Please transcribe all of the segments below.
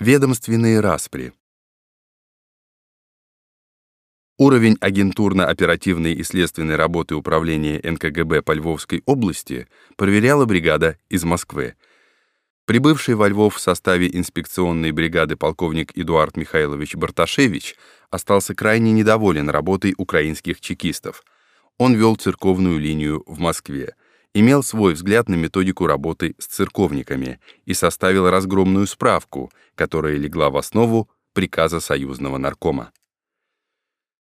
Ведомственные распри. Уровень агентурно-оперативной и следственной работы управления НКГБ по Львовской области проверяла бригада из Москвы. Прибывший во Львов в составе инспекционной бригады полковник Эдуард Михайлович Барташевич остался крайне недоволен работой украинских чекистов. Он вел церковную линию в Москве имел свой взгляд на методику работы с церковниками и составил разгромную справку, которая легла в основу приказа союзного наркома.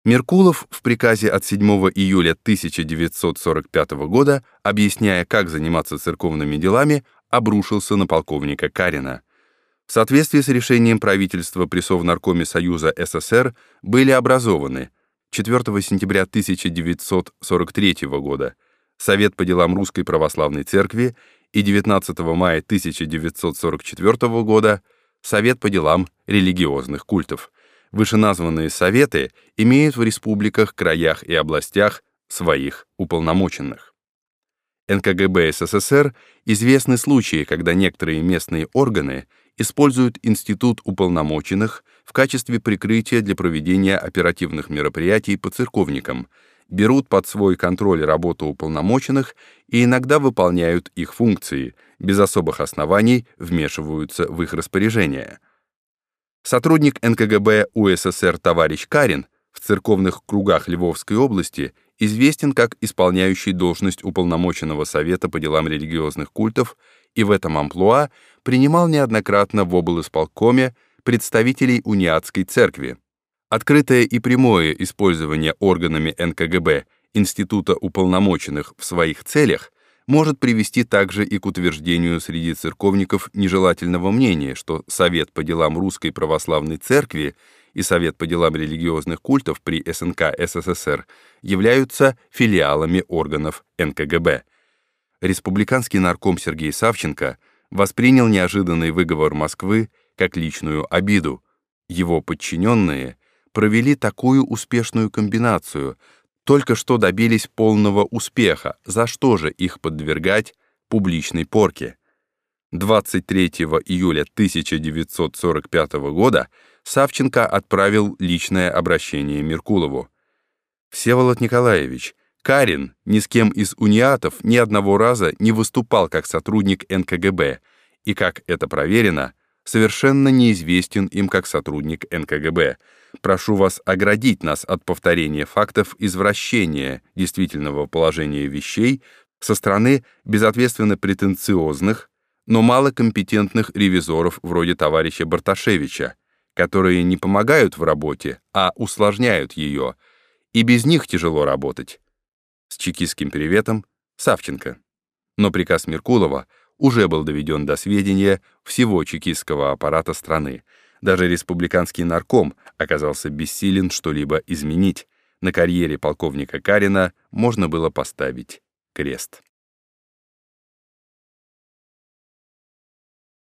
Меркулов в приказе от 7 июля 1945 года, объясняя, как заниматься церковными делами, обрушился на полковника Карина. В соответствии с решением правительства при Совнаркоме Союза СССР были образованы 4 сентября 1943 года Совет по делам Русской Православной Церкви и 19 мая 1944 года Совет по делам религиозных культов. Вышеназванные советы имеют в республиках, краях и областях своих уполномоченных. НКГБ СССР известны случаи, когда некоторые местные органы используют институт уполномоченных в качестве прикрытия для проведения оперативных мероприятий по церковникам – берут под свой контроль работу уполномоченных и иногда выполняют их функции, без особых оснований вмешиваются в их распоряжение. Сотрудник НКГБ УССР товарищ Карин в церковных кругах Львовской области известен как исполняющий должность уполномоченного Совета по делам религиозных культов и в этом амплуа принимал неоднократно в облисполкоме представителей униатской церкви. Открытое и прямое использование органами НКГБ Института уполномоченных в своих целях может привести также и к утверждению среди церковников нежелательного мнения, что Совет по делам Русской Православной Церкви и Совет по делам религиозных культов при СНК СССР являются филиалами органов НКГБ. Республиканский нарком Сергей Савченко воспринял неожиданный выговор Москвы как личную обиду. Его подчиненные провели такую успешную комбинацию, только что добились полного успеха, за что же их подвергать публичной порке? 23 июля 1945 года Савченко отправил личное обращение Меркулову. «Всеволод Николаевич, Карин ни с кем из униатов ни одного раза не выступал как сотрудник НКГБ, и, как это проверено, совершенно неизвестен им как сотрудник НКГБ. Прошу вас оградить нас от повторения фактов извращения действительного положения вещей со стороны безответственно претенциозных, но малокомпетентных ревизоров вроде товарища Барташевича, которые не помогают в работе, а усложняют ее, и без них тяжело работать. С чекистским приветом, Савченко. Но приказ Меркулова — уже был доведен до сведения всего чекистского аппарата страны. Даже республиканский нарком оказался бессилен что-либо изменить. На карьере полковника Карина можно было поставить крест.